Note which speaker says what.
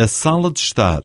Speaker 1: a sala de estar.